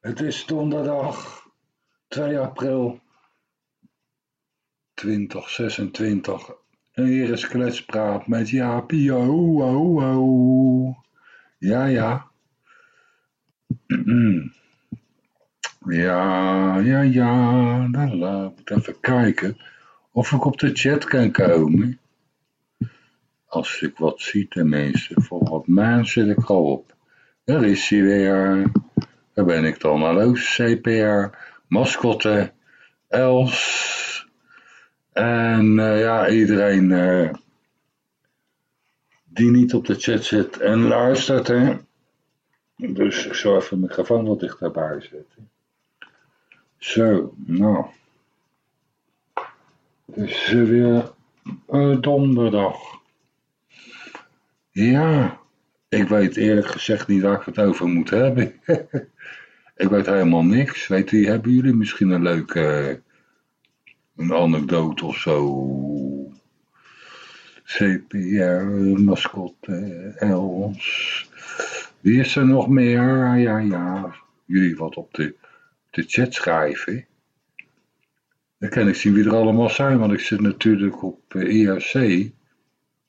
Het is donderdag 2 april 2026. En hier is Kletspraat met Jaapie. Ja, ja. Ja, ja, ja. Dan laat ik even kijken of ik op de chat kan komen. Als ik wat zie tenminste. Voor wat maand zit ik al op. Daar is hij weer. Daar ben ik dan. Hallo CPR, mascotte, Els. En uh, ja, iedereen uh, die niet op de chat zit en luistert. Hè. Dus ik zal even mijn microfoon wat dichterbij zetten. Zo, nou. Het is weer donderdag. Ja, ik weet eerlijk gezegd niet waar ik het over moet hebben. ik weet helemaal niks. Weet u, hebben jullie misschien een leuke een anekdote of zo? CPR, mascotte, Els. Wie is er nog meer? Ja, ja. Jullie wat op de, de chat schrijven. Dan kan ik zien wie er allemaal zijn, want ik zit natuurlijk op IRC. Eh, e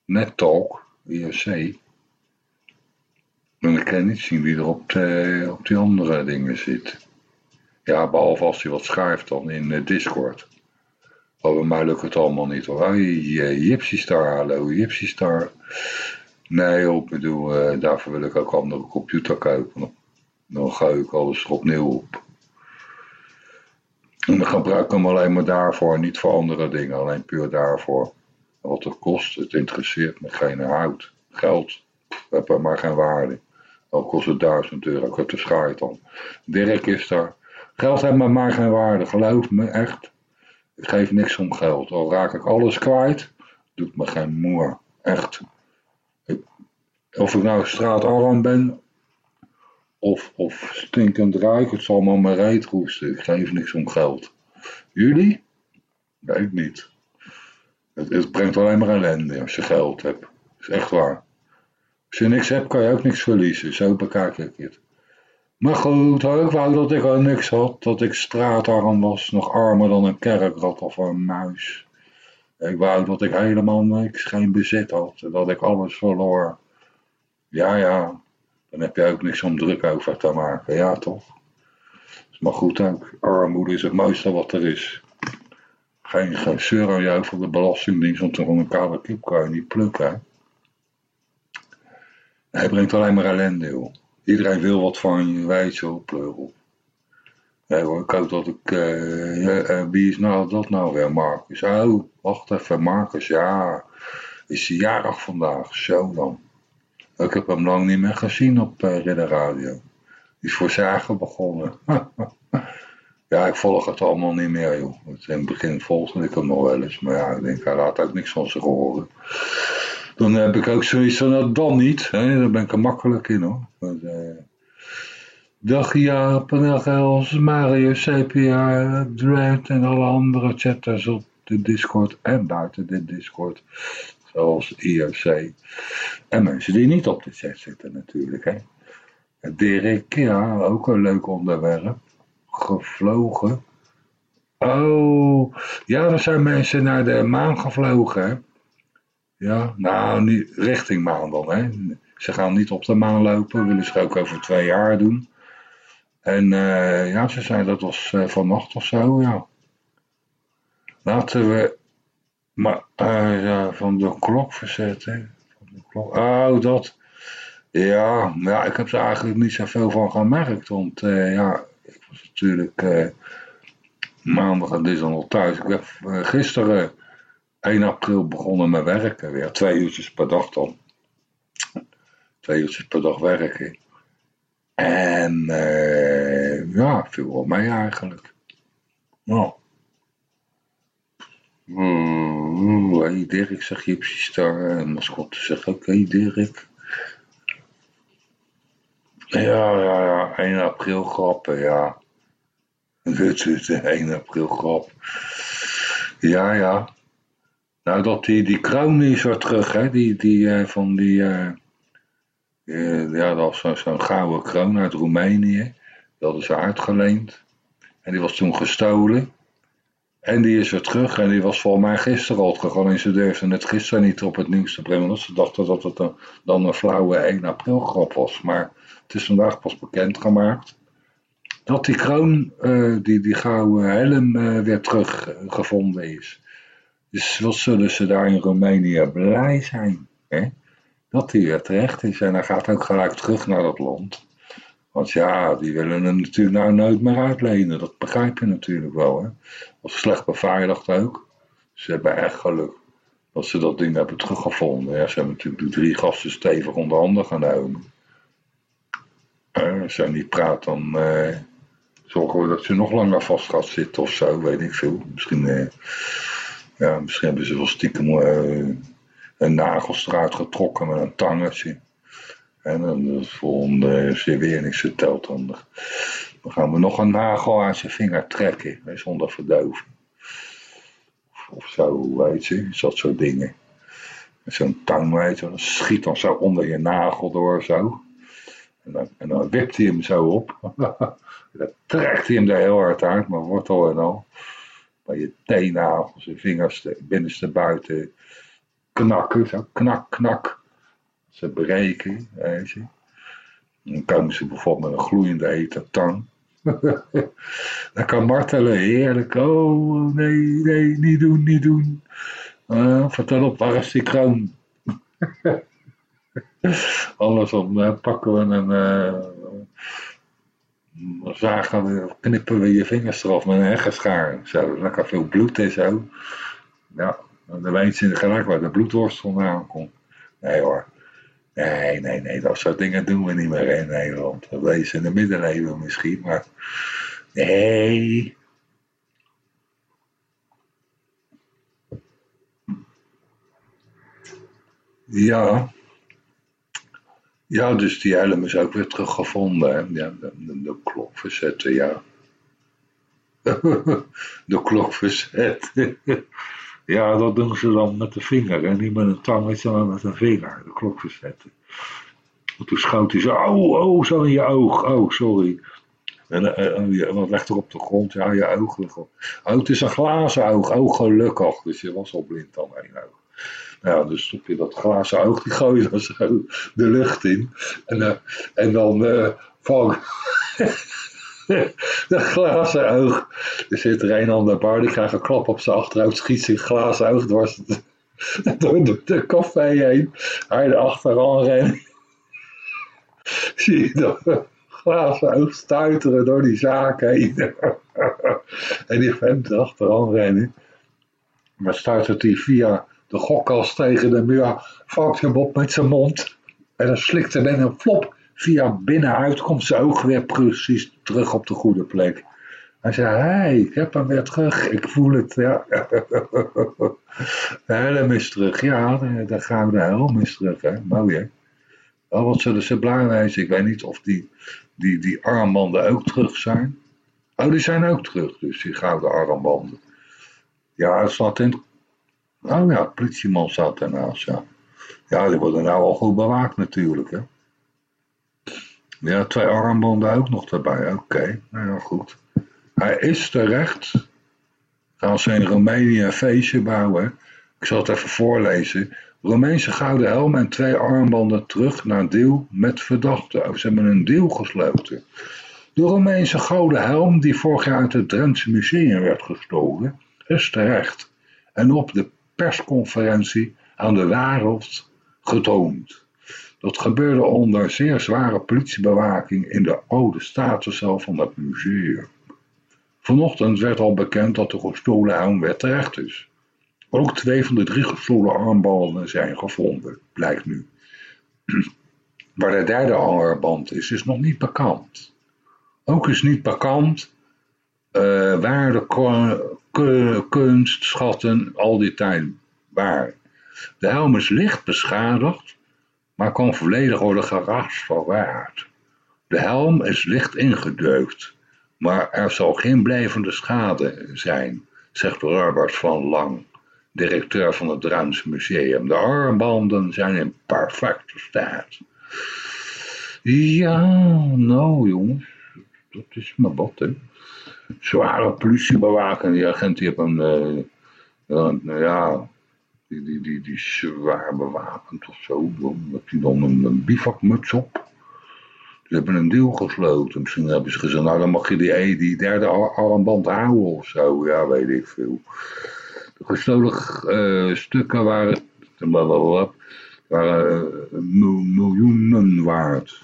NetTalk, IRC. Ik kan niet zien wie er op, op die andere dingen zit. Ja, behalve als hij wat schrijft dan in uh, Discord. Oh, bij mij lukt het allemaal niet hoor. Hey, Gypsy Star, hallo Gypsy Star. Nee, ik bedoel, uh, daarvoor wil ik ook andere computer kopen. Dan ga ik alles opnieuw op. En dan gebruik ik hem alleen maar daarvoor, niet voor andere dingen. Alleen puur daarvoor. Wat het kost, het interesseert me geen hout. Geld, heb er maar geen waarde. Al kost het duizend euro, ik heb de schaart dan. Dirk is daar. Geld heeft maar geen waarde, geloof me echt. Ik geef niks om geld. Al raak ik alles kwijt, doet me geen moer. Echt. of ik nou straatarm ben, of, of stinkend rijk, het zal maar mijn reet roesten. Ik geef niks om geld. Jullie? Weet ik niet. Het, het brengt alleen maar ellende als je geld hebt. Dat is echt waar. Als je niks hebt, kan je ook niks verliezen. Zo bekijk ik het. Maar goed, ik wou dat ik al niks had. Dat ik straatarm was. Nog armer dan een kerkrat of een muis. Ik wou dat ik helemaal niks, geen bezit had. Dat ik alles verloor. Ja, ja. Dan heb je ook niks om druk over te maken. Ja, toch? Maar goed ook. Armoede is het mooiste wat er is. Geen, geen zeur aan jou voor de belastingdienst. Want van een kale kip kan je niet plukken. Hij brengt alleen maar ellende, joh. Iedereen wil wat van je, weet je wel, pleurel. Hoor, ik hoop dat ik... Uh, wie is nou dat nou weer, Marcus? Oh, wacht even, Marcus, ja. Is hij jarig vandaag? Zo dan. Ik heb hem lang niet meer gezien op uh, Ridder Radio. Is voor zagen begonnen. ja, ik volg het allemaal niet meer, joh. In het begin volgde ik hem nog wel eens. Maar ja, ik denk, hij laat ook niks van zich horen. Dan heb ik ook zoiets van, nou, dan niet. Hè? Daar ben ik er makkelijk in hoor. Maar, Els, Mario, CPA, Dread en alle andere chatters op de Discord en buiten de Discord. Zoals IRC. En mensen die niet op de chat zitten natuurlijk. Hè. Dirk, ja, ook een leuk onderwerp. Gevlogen. Oh, ja, er zijn mensen naar de maan gevlogen. Hè. Ja, nou, niet richting maan dan. Hè. Ze gaan niet op de maan lopen, willen ze ook over twee jaar doen. En uh, ja, ze zei dat was uh, vannacht of zo, ja. Laten we maar uh, ja, van de klok verzetten. Van de klok. Oh, dat. Ja, ja, ik heb er eigenlijk niet zoveel van gemerkt. Want ja, ik was natuurlijk maandag en dinsdag thuis. Ik heb gisteren 1 april begonnen met werken. Weer twee uurtjes per dag dan. Twee uurtjes per dag werken. En uh, ja, viel wel mee eigenlijk. Nou. Mm, hey Dirk, zegt Gypsy Star. En mascotte zegt ook, hey Dirk. Ja, ja, ja, 1 april grappen, ja. Dit is de 1 april grap. Ja, ja. Nou, dat die, die kroon is weer terug, hè, die, die uh, van die, uh, ja, dat was zo'n gouden kroon uit Roemenië. Die hadden ze uitgeleend. En die was toen gestolen. En die is weer terug en die was volgens mij gisteren al gegaan. En ze durfden het gisteren niet op het nieuws te brengen. Want ze dachten dat het een, dan een flauwe 1 april grap was. Maar het is vandaag pas bekendgemaakt. Dat die kroon, die, die gouden helm, weer teruggevonden is. Dus wat zullen ze daar in Roemenië blij zijn. Hè? Dat die weer terecht is. En hij gaat ook gelijk terug naar dat land. Want ja, die willen hem natuurlijk nou nooit meer uitlenen. Dat begrijp je natuurlijk wel. Hè? Was slecht beveiligd ook. Ze hebben echt geluk dat ze dat ding hebben teruggevonden. Ja, ze hebben natuurlijk de drie gasten stevig onder handen genomen. Uh, als niet praat, dan uh, zorgen we dat ze nog langer vast gaat zitten of zo, weet ik veel. Misschien, uh, ja, misschien hebben ze wel stiekem een nagels eruit getrokken met een tangetje. En dan de volgende, je weer niks vertelt, dan, dan gaan we nog een nagel aan zijn vinger trekken, zonder verdoving. Of, zo, weet je, dat soort dingen. Zo'n tang, weet je, schiet dan zo onder je nagel door, zo. En dan, en dan wipt hij hem zo op. dan trekt hij hem er heel hard uit, maar wortel en al. Bij je teennagels, je vingers, binnenste buiten, knakken, zo knak, knak ze breken, weet je. Dan komen ze bijvoorbeeld met een gloeiende hete tang. dan kan martelen, heerlijk. Oh, nee, nee, niet doen, niet doen. Uh, vertel op, waar is die kroon? Anders dan uh, pakken we een... Uh, zagen we, knippen we je vingers eraf met een heggeschaar. Zo, lekker veel bloed en zo. Ja, dan weet je gelijk waar de bloedworst vandaan komt. Nee hoor. Nee, nee, nee, dat soort dingen doen we niet meer in Nederland. Dat wees in de middeleeuwen misschien, maar nee. Ja. Ja, dus die helm is ook weer teruggevonden. Hè? Ja, de, de, klok verzetten, ja. de klok verzetten. Ja, dat doen ze dan met de vinger en niet met een tangetje, maar met een vinger. De klok verzetten. Toen schoot hij zo, oh, oh, zo in je oog. Oh, sorry. En wat legt er op de grond? Ja, je oog ligt. Oh, het is een glazen oog. Oh, gelukkig. Dus je was al blind dan één oog. Nou ja, dus stop je dat glazen oog, die gooi je dan zo de lucht in. En, uh, en dan uh, val de glazen oog. Er zit er een aan de bar, die krijgt een klap op zijn achterhoofd, schiet zijn glazen oog dwars door de, de café heen. Hij er achteraan rennen. Zie je dat glazen oog stuiteren door die zaak heen. en die vent achteraan rennen. Maar stuitert hij via de gokkast tegen de muur, vangt hem op met zijn mond. En dan slikt er dan een flop via binnenuit komt zijn oog weer precies terug op de goede plek. Hij zei, hey, ik heb hem weer terug, ik voel het, ja. de is terug, ja, de, de gouden helm is terug, hè. mooi hè. Oh, wat zullen ze blij wezen, ik weet niet of die, die, die armbanden ook terug zijn. Oh, die zijn ook terug, dus die gouden armbanden. Ja, het staat in... Oh ja, politieman staat ernaast, ja. Ja, die worden nou al goed bewaakt natuurlijk, hè. Ja, twee armbanden ook nog erbij. Oké, nou ja, goed. Hij is terecht. Gaan ze in Roemenië een feestje bouwen. Ik zal het even voorlezen. Romeinse gouden helm en twee armbanden terug naar deal met verdachten. Oh, ze hebben een deal gesloten. De Romeinse gouden helm, die vorig jaar uit het Drentse museum werd gestolen, is terecht. En op de persconferentie aan de wereld getoond. Dat gebeurde onder zeer zware politiebewaking in de oude statencel van het museum. Vanochtend werd al bekend dat de gestolen helm weer terecht is. Ook twee van de drie gestolen armbanden zijn gevonden, blijkt nu. Waar de derde armband is, is nog niet bekend. Ook is niet bekend uh, waar de kunstschatten al die tijd waren. De helm is licht beschadigd maar kan volledig worden gerestaureerd. De helm is licht ingedeukt, maar er zal geen blijvende schade zijn, zegt Robert van Lang, directeur van het Drentse Museum. De armbanden zijn in perfecte staat. Ja, nou jongens, dat is maar wat hè. Zware politiebewaking, die agent die hebben een, uh, ja, die, die, die, die zwaar bewapend of zo. Heb je dan een, een bivakmuts op. Die hebben een deal gesloten. Misschien hebben ze gezegd, nou dan mag je die, e, die derde armband houden of zo. Ja, weet ik veel. De gestolen stukken waren, waren uh, miljoenen waard.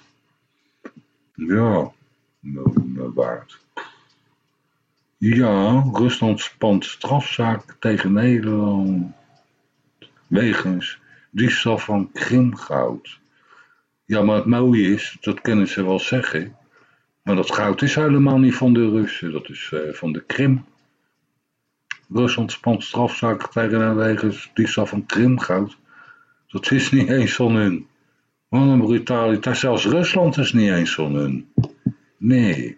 Ja, miljoenen waard. Ja, Rusland spant strafzaak tegen Nederland wegens diefstal van krimgoud. Ja, maar het mooie is, dat kunnen ze wel zeggen, maar dat goud is helemaal niet van de Russen, dat is uh, van de Krim. Rusland spant strafzaak tegen hen wegens diefstal van krimgoud. Dat is niet eens van hun. Wat een brutaliteit. Zelfs Rusland is niet eens van hun. Nee.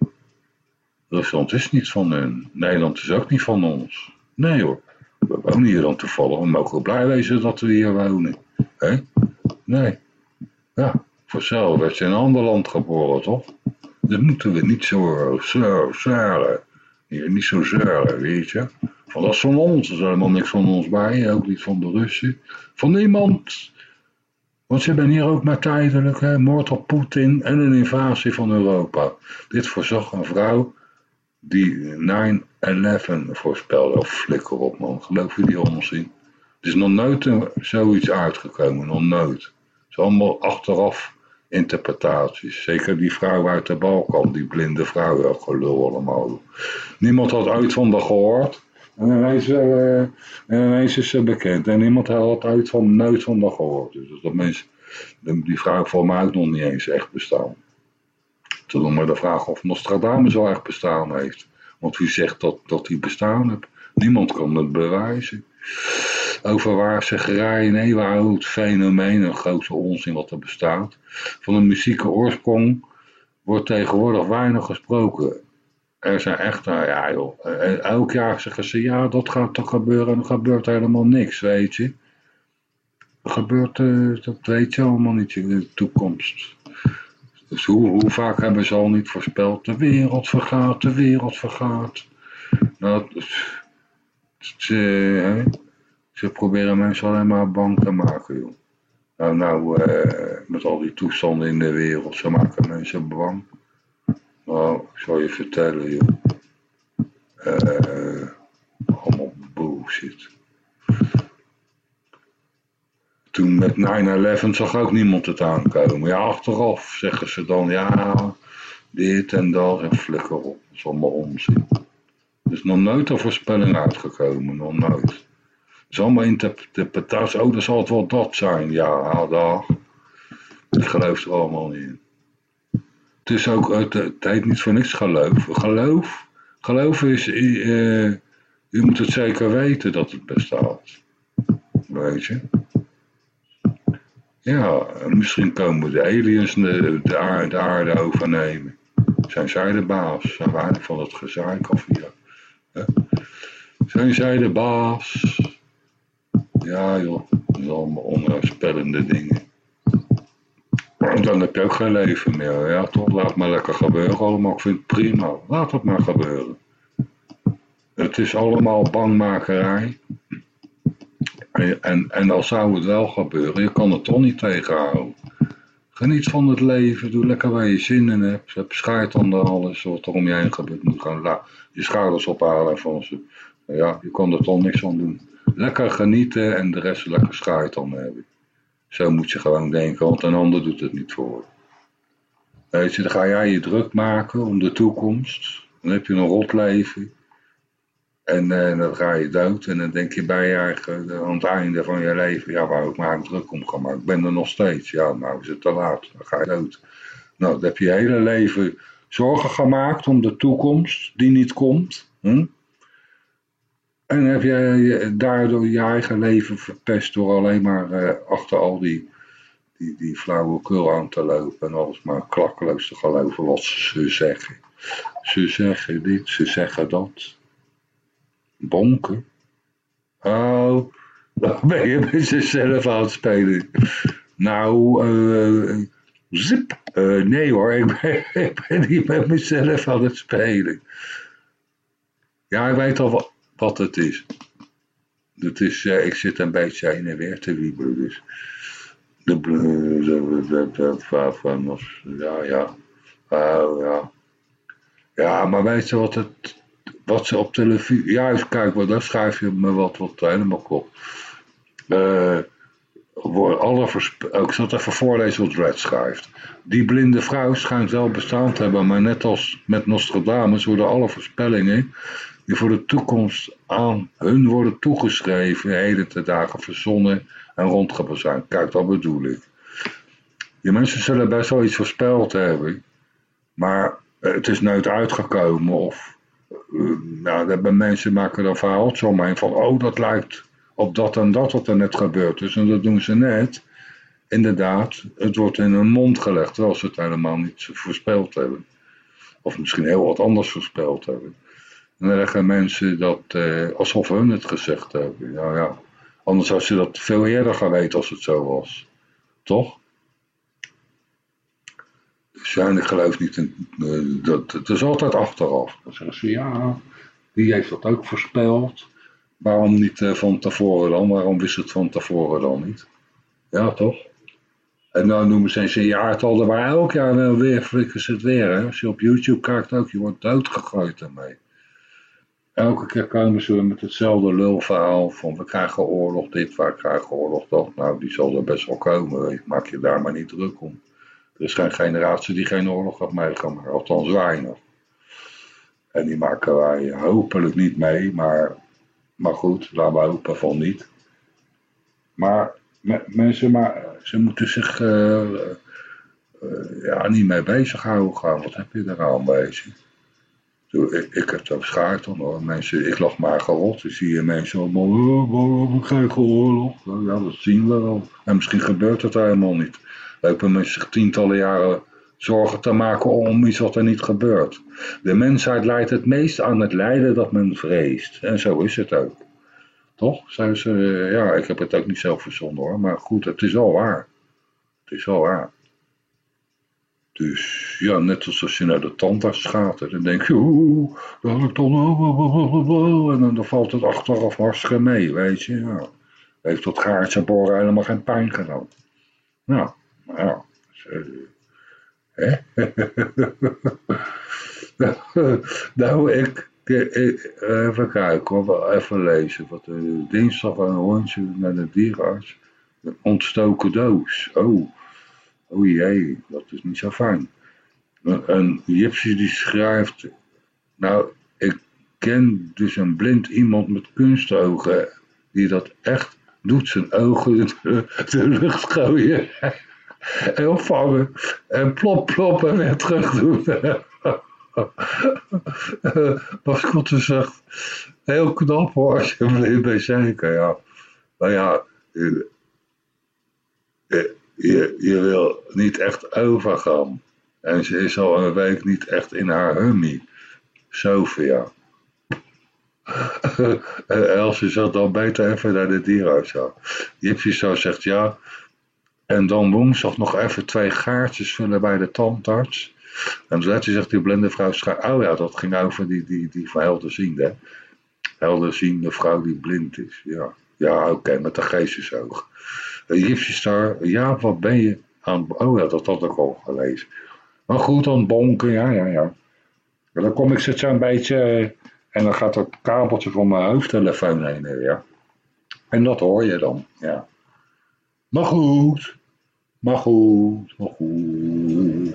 Rusland is niet van hun. Nederland is ook niet van ons. Nee hoor. We wonen hier dan toevallig. We mogen blij wezen dat we hier wonen. Hé? Nee. Ja, voor werd je in een ander land geboren, toch? Dat moeten we niet zo, zo zeuren. Niet zo zeuren, weet je. Van dat is van ons. Er is helemaal niks van ons bij. Ook niet van de Russen. Van niemand. Want ze zijn hier ook maar tijdelijk. Hè? Moord op Poetin en een invasie van Europa. Dit voorzag een vrouw die 9-11 voorspelde. Of flikker op man, geloof je die onzin? Het is nog nooit zoiets uitgekomen, nog nooit. Het is allemaal achteraf interpretaties. Zeker die vrouw uit de Balkan, die blinde vrouw, ja, gelul allemaal. Niemand had uit van de gehoord. En ineens, uh, en is ze bekend. En niemand had uit van nooit van de gehoord. Dus dat mensen, die vrouw voor mij ook nog niet eens echt bestaan. Toen maar de vraag of Nostradamus wel echt bestaan heeft. Want wie zegt dat, dat hij bestaan heeft? Niemand kan het bewijzen. Over waarzeggerij, waar het fenomeen, een grote onzin wat er bestaat. Van een muzieke oorsprong wordt tegenwoordig weinig gesproken. Er zijn echt, nou ja joh, eh, elk jaar zeggen ze, ja dat gaat toch gebeuren en er gebeurt helemaal niks, weet je. Gebeurt, uh, dat weet je allemaal niet in de toekomst. Dus hoe, vaak hebben ze al niet voorspeld, de wereld vergaat, de wereld vergaat. Nou, ze, proberen mensen alleen maar bang te maken, joh. Nou, nou uh, met al die toestanden in de wereld, ze maken mensen bang. Nou, ik zal je vertellen, joh. Uh, allemaal bullshit. Toen met 9-11 zag ook niemand het aankomen. Ja, achteraf zeggen ze dan, ja, dit en dat en flikker op. Dat is allemaal onzin. Er is nog nooit een voorspelling uitgekomen, nog nooit. Het is allemaal interpretatie. Oh, dan zal het wel dat zijn. Ja, dag. Ik geloof er allemaal niet in. Het is ook, het, het heet niet voor niks geloof. Geloof, geloof is, uh, u moet het zeker weten dat het bestaat. Weet je. Ja, misschien komen de aliens de, de, aarde, de aarde overnemen. Zijn zij de baas? Zijn wij van het gezaak of ja? Zijn zij de baas? Ja joh, dat is allemaal onheilspellende dingen. En dan heb je ook geen leven meer. Ja toch, laat maar lekker gebeuren allemaal. Ik vind het prima. Laat het maar gebeuren. Het is allemaal bangmakerij. En, en, al zou het wel gebeuren, je kan het toch niet tegenhouden. Geniet van het leven, doe lekker waar je zin in hebt. Heb schaart onder alles wat er om je heen gebeurt. Moet gewoon je schouders ophalen van ze. Ja, je kan er toch niks aan doen. Lekker genieten en de rest lekker schaart dan hebben. Zo moet je gewoon denken, want een ander doet het niet voor. Weet je, dan ga jij je druk maken om de toekomst. Dan heb je een rot leven. En uh, dan ga je dood en dan denk je bij je eigen, aan het einde van je leven, ja, waar ik maar druk om kan, maar ik ben er nog steeds. Ja, nou is het te laat, dan ga je dood. Nou, dan heb je je hele leven zorgen gemaakt om de toekomst die niet komt. En heb je daardoor je eigen leven verpest door alleen maar uh, achter al die, die, die flauwekul aan te lopen en alles maar klakkeloos te geloven wat ze zeggen. Ze zeggen dit, ze zeggen dat. Bonken? Oh, dan ben je met jezelf aan het spelen. Nou, uh, Zip. Uh, nee hoor, ik ben, ik ben niet met mezelf aan het spelen. Ja, ik weet al wat, wat het is. Het is uh, ik zit een beetje heen en weer te wiebelen. Dus de, de, de, de, ja, ja. Uh, ja. Ja, maar weet je wat het, wat ze op televisie, juist kijk, maar daar schrijf je me wat, wat helemaal op. Uh, alle ik zal het even voorlezen wat Red schrijft. Die blinde vrouw schijnt wel bestaan te hebben, maar net als met Nostradamus worden alle voorspellingen die voor de toekomst aan hun worden toegeschreven, heden te dagen verzonnen en rondgebazuind. Kijk, dat bedoel ik. Die mensen zullen best wel iets voorspeld hebben, maar het is nooit uitgekomen of uh, nou, mensen maken er verhaaltje omheen van, oh dat lijkt op dat en dat wat er net gebeurd is. En dat doen ze net. Inderdaad, het wordt in hun mond gelegd, terwijl ze het helemaal niet voorspeld hebben. Of misschien heel wat anders voorspeld hebben. En dan leggen mensen dat eh, alsof hun het gezegd hebben. Nou ja, anders had ze dat veel eerder geweten als het zo was. Toch? Ik geloof niet in, uh, dat, het is altijd achteraf. Dan zeggen ze, ja, die heeft dat ook voorspeld. Waarom niet uh, van tevoren dan? Waarom wist het van tevoren dan niet? Ja, toch? En dan noemen ze een jaartallen waar elk jaar wel weer flikken ze het weer. Hè? Als je op YouTube kijkt ook, je wordt doodgegooid ermee. Elke keer komen ze met hetzelfde lulverhaal van we krijgen oorlog dit, we krijgen oorlog dat. Nou, die zal er best wel komen, maak je daar maar niet druk om. Er is geen generatie die geen oorlog meegaan, maar althans weinig. En die maken wij hopelijk niet mee, maar, maar goed, laten we hopen van niet. Maar mensen, maar, ze moeten zich uh, uh, ja, niet mee bezighouden gaan. Wat heb je eraan bezig? Ik, ik heb het schaart dan hoor. Mensen, ik lag maar gerot. Dan zie je mensen allemaal, we krijgen oorlog. Ja, dat zien we wel. En misschien gebeurt het helemaal niet. Lopen mensen tientallen jaren zorgen te maken om iets wat er niet gebeurt. De mensheid leidt het meest aan het lijden dat men vreest. En zo is het ook. Toch? Zijn ze, ja, ik heb het ook niet zelf verzonnen hoor. Maar goed, het is wel waar. Het is wel waar. Dus ja, net als je naar de tandarts gaat, dan denk je, oeh, dat had ik dan, en dan valt het achteraf hartstikke mee, weet je. Ja. Heeft dat gaartje boren helemaal geen pijn gedaan. Nou, ja. Hè? nou, ik, even kijken, even lezen. Wat, dinsdag een hondje naar de dierenarts. Een ontstoken doos. Oh, oh jee, dat is niet zo fijn. Een gypsy die schrijft, nou, ik ken dus een blind iemand met kunstogen die dat echt doet, zijn ogen in de, lucht gooien en opvangen en plop plop en weer terug doen. Wat goed zegt, heel knap hoor, als je blind bent zeker, ja. Maar ja, je, je, je wil niet echt overgaan. En ze is al een week niet echt in haar hummy. Sophia. en Elsje zat dan beter even naar de dierenarts. Ja. zo zegt ja. En dan woensdag nog even twee gaartjes vullen bij de tandarts. En toen zegt die blinde vrouw, oh ja, dat ging over die, die, die van helderziende. Helderziende vrouw die blind is. Ja, ja oké, met de geestesoog. Gypsy ja, wat ben je aan... Oh ja, dat had ik al gelezen. Maar goed, dan bonken, ja, ja, ja. dan kom ik zit een beetje... En dan gaat dat kabeltje van mijn hoofdtelefoon heen en weer. En dat hoor je dan, ja. Maar goed. Maar goed, maar goed.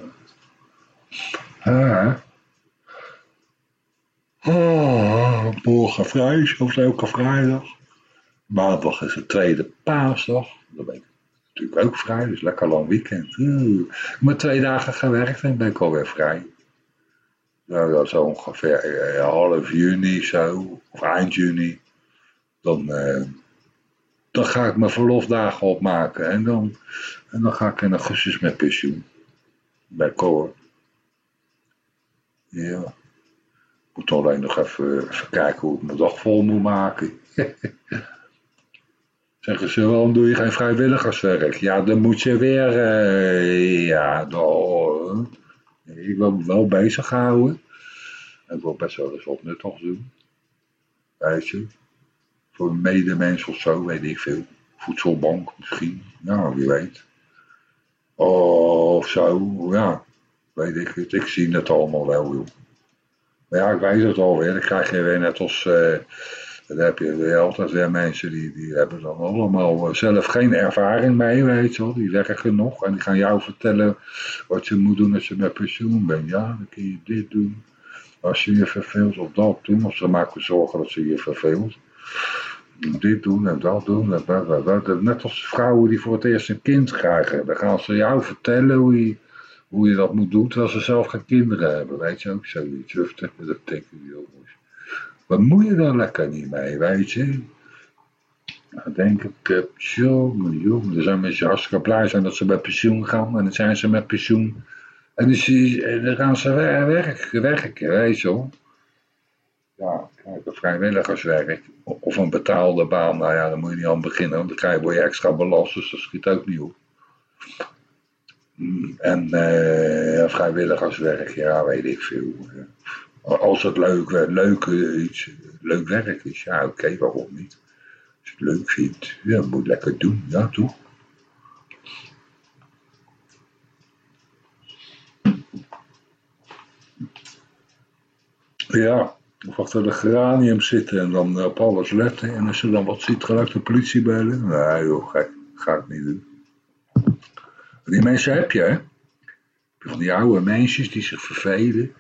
Ah. Ah, morgen vrij, zoals elke vrijdag. Maandag is de tweede paasdag. Dan ben ik natuurlijk ook vrij, dus lekker lang weekend. Uh, maar twee dagen gewerkt en ben ik alweer vrij. Nou, dat is ongeveer eh, half juni zo, of eind juni. Dan, eh, dan ga ik mijn verlofdagen opmaken en dan, en dan ga ik in augustus met pensioen. Bij Koor. Ja. Ik moet alleen nog even, kijken hoe ik mijn dag vol moet maken. Zeggen ze, waarom doe je geen vrijwilligerswerk? Ja, dan moet je weer, uh, ja, dan, ik wil me wel bezig houden. Ik wil best wel eens wat nuttigs doen. Weet je. Voor een medemens of zo, weet ik veel. Voedselbank misschien. Nou, wie weet. Of zo, ja. Weet ik het. Ik zie het allemaal wel, joh. Maar ja, ik weet het alweer. Dan krijg je weer net als... Uh, dan heb je weer altijd weer mensen die, die hebben dan allemaal zelf geen ervaring mee, weet je wel. Die werken nog en die gaan jou vertellen wat je moet doen als je met pensioen bent. Ja, dan kun je dit doen. Als je je verveelt of dat doen, of ze maken zorgen dat ze je verveelt. Dit doen en dat doen. En Net als vrouwen die voor het eerst een kind krijgen. Dan gaan ze jou vertellen hoe je, hoe je dat moet doen, terwijl ze zelf geen kinderen hebben. Weet je ook zoiets. Dat denken die jongens. Wat moet je daar lekker niet mee, weet je? Dan denk ik, jongen, jongen. Er zijn mensen hartstikke blij zijn dat ze met pensioen gaan. En dan zijn ze met pensioen. En dan, gaan ze werken, werken, weet je wel. Ja, vrijwilligerswerk of een betaalde baan, nou ja, dan moet je niet aan beginnen, want dan krijg je, je extra belast, dus dat schiet ook niet op. En uh, vrijwilligerswerk, ja, weet ik veel. Als het leuk, leuk, iets, leuk werk is, ja, oké, waarom niet? Als je het leuk vindt, ja, moet je lekker doen, ja, toch? Ja, of achter de geranium zitten en dan op alles letten. En als je dan wat ziet, gelijk de politie bellen. Nee joh, ga, ga niet doen. Die mensen heb je, hè? Van die oude meisjes die zich vervelen.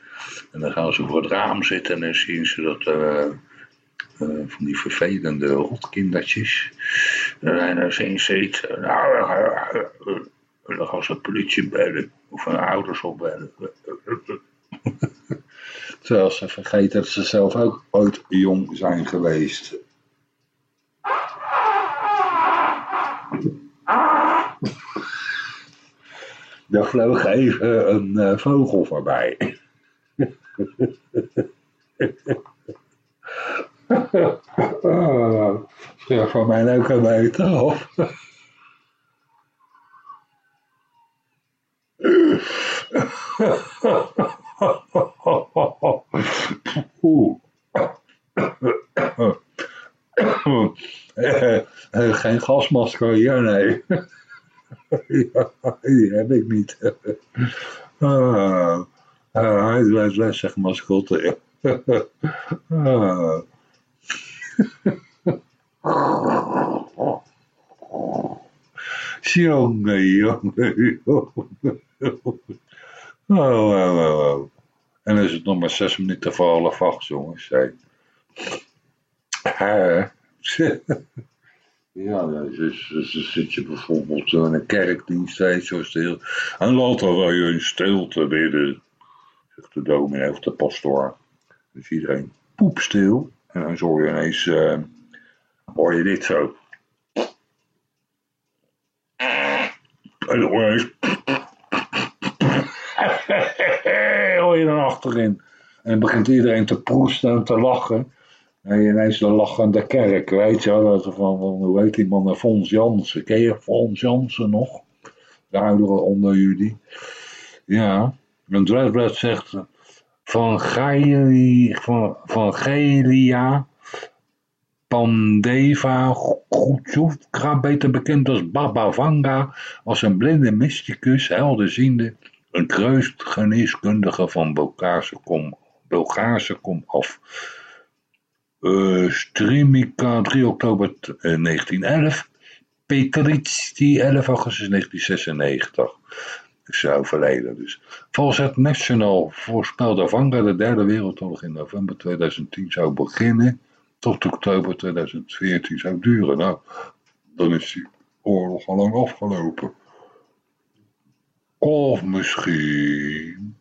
En dan gaan ze voor het raam zitten en dan zien ze dat uh, uh, van die vervelende rotkindertjes. En dan zien ze iets. Nou, dan gaan ze de politie bellen. Of hun ouders opbellen. Terwijl ze vergeten dat ze zelf ook ooit jong zijn geweest. Daar vloog even een uh, vogel voorbij. ja, voor mij ook een af. Geen gasmasker hier, nee. die heb ik niet. Ah, ah, hij les, zeg mascotte. ah. Jongen, jongen, jongen. Oh, oh, oh, oh. En dan is het nog maar zes minuten voor half acht, jongens. Hey. ja, dus zit je bijvoorbeeld in een kerkdienst, zo stil. En laten wij in stilte bidden, zegt de dominee of de pastoor. Dus iedereen poepstil. En dan hoor je ineens, uh, hoor je dit zo. En dan hoor je je dan achterin. En dan begint iedereen te proesten en te lachen. En ineens de lachende kerk, weet je wel. Van, van, hoe heet die man, Fons Jansen. Ken je Fons Jansen nog? De oudere onder jullie. Ja, en Dreadblad zegt van, van, van Gelia Pandeva Gutjovka, beter bekend als Baba Vanga, was een blinde mysticus, helderziende een kruisgeneeskundige van Bulgaarse kom, Bulgaarse kom af. Uh, Strimica 3 oktober 1911. Petritski 11 augustus 1996. Is zo overleden dus. Het National voorspelde Vanga de derde wereldoorlog in november 2010 zou beginnen. Tot oktober 2014 zou duren. Nou, dan is die oorlog al lang afgelopen. Of misschien,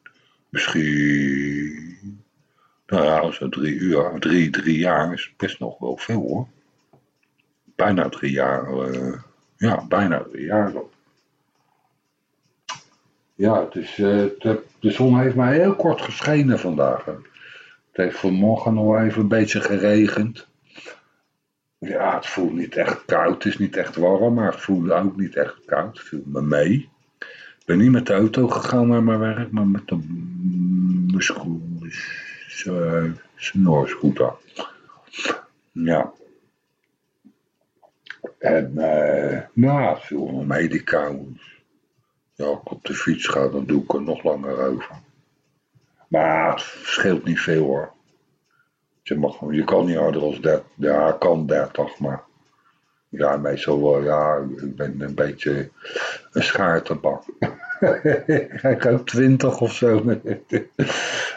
misschien, nou ja, zo drie uur, drie, drie jaar is best nog wel veel hoor. Bijna drie jaar, uh, ja, bijna drie jaar. Ja, dus uh, de, de zon heeft mij heel kort geschenen vandaag. Het heeft vanmorgen nog even een beetje geregend. Ja, het voelt niet echt koud. Het is niet echt warm, maar het voelde ook niet echt koud. Het viel me mee. Ben niet met de auto gegaan naar mijn werk, maar met de snoorscooter. Ja. En uh, nou, mee, die kou. Ja, ik op de fiets ga, dan doe ik er nog langer over. Maar het scheelt niet veel hoor. Je, mag, je kan niet harder als 30. Ja, kan 30, maar. Ja, meestal wel. Ja, ik ben een beetje een schaartebak. ik ook 20 of zo.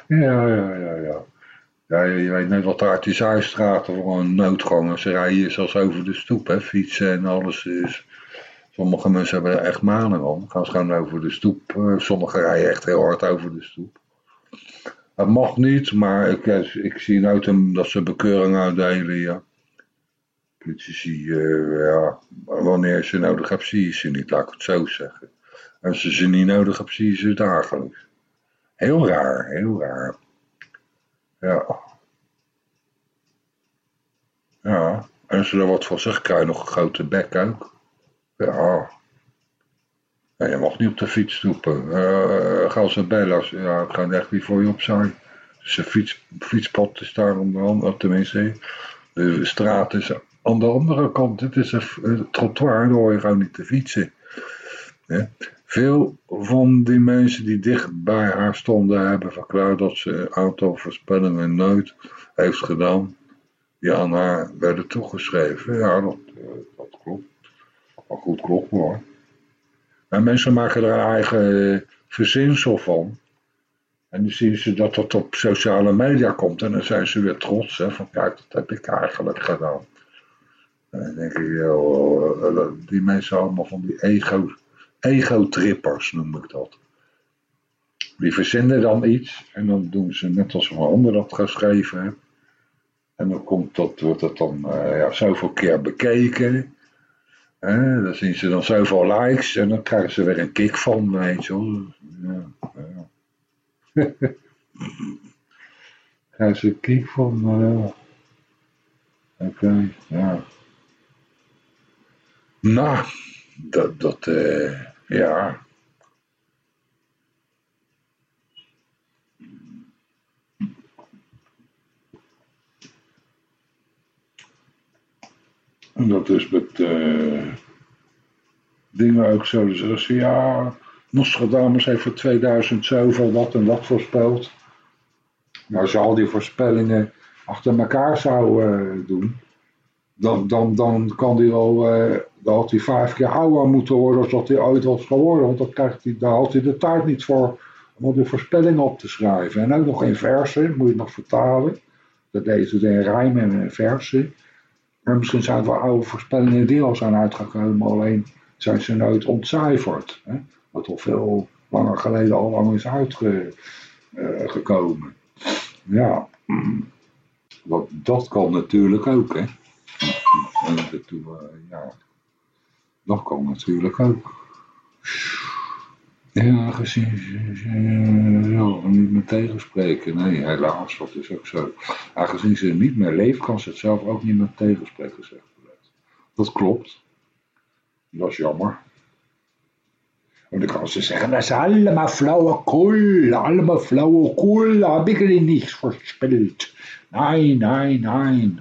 ja, ja, ja, ja. Ja, je weet net wat de Artisaansstraat voor een noodgang. Ze rijden zelfs over de stoep, hè, fietsen en alles. Is. Sommige mensen hebben er echt maanden om. Gaan ze gewoon over de stoep. Eh, sommigen rijden echt heel hard over de stoep. Het mag niet, maar ik, eh, ik zie nooit dat ze bekeuring uitdelen, ja. Politici, uh, ja, wanneer ze nodig hebben, zie je ze niet, laat ik het zo zeggen. Als ze ze niet nodig hebben, zie je ze dagelijks. Heel raar, heel raar. Ja. Ja, en ze er wat van zeggen, krijg je nog een grote bek ook. Ja. ja je mag niet op de fiets stoepen. Gaan ze. Als, ja, gaat echt niet voor je opzij. Dus een fiets, fietspad is daar om de tenminste. De straat is aan de andere kant. Het is een, trottoir, daar hoor je gewoon niet te fietsen. Veel van die mensen die dicht bij haar stonden hebben verklaard dat ze voorspellingen nooit heeft gedaan die aan haar werden toegeschreven. Ja, dat, eh, dat klopt. Dat goed klopt hoor. En mensen maken er een eigen verzinsel van. En dan zien ze dat dat op sociale media komt en dan zijn ze weer trots. Hè, van kijk, dat heb ik eigenlijk gedaan. Dan denk ik, joh, die mensen allemaal van die ego Ego-trippers noem ik dat. Die verzinnen dan iets en dan doen ze net als een ander dat geschreven. En dan komt dat, wordt dat dan ja, zoveel keer bekeken. Hè? Dan zien ze dan zoveel likes en dan krijgen ze weer een kick van, weet je wel. Ja, ja. ze een kick van, uh, Oké, ja. Nou, dat, dat uh, ja. En dat is met uh, dingen ook zo. Dus als ja, Nostradamus heeft voor 2000 zoveel dat en dat voorspeld. Nou, als je al die voorspellingen achter elkaar zou uh, doen, dan, dan, dan kan hij al, uh, had hij vijf keer ouder moeten worden dat hij ooit was geworden. Want dan krijgt hij, daar had hij de tijd niet voor om de voorspellingen op te schrijven. En ook nog in versen, moet je nog vertalen. Dat deed hij in rijmen en in versen. En misschien zijn het wel oude voorspellingen die al zijn uitgekomen, alleen zijn ze nooit ontcijferd. Hè? Wat al veel langer geleden al lang is uitgekomen. Uh, ja, dat, dat kan natuurlijk ook, hè. Ja, kan natuurlijk ook. Ja, gezien ze niet meer tegenspreken. Nee, helaas, dat is ook zo. Aangezien ze niet meer leeft, kan ze het zelf ook niet meer tegenspreken, zegt Dat klopt. Dat is jammer. En dan kan ze zeggen, dat is allemaal flauwekul, allemaal flauwekul, daar heb ik er niets voorspeld. Nee, nee, nee.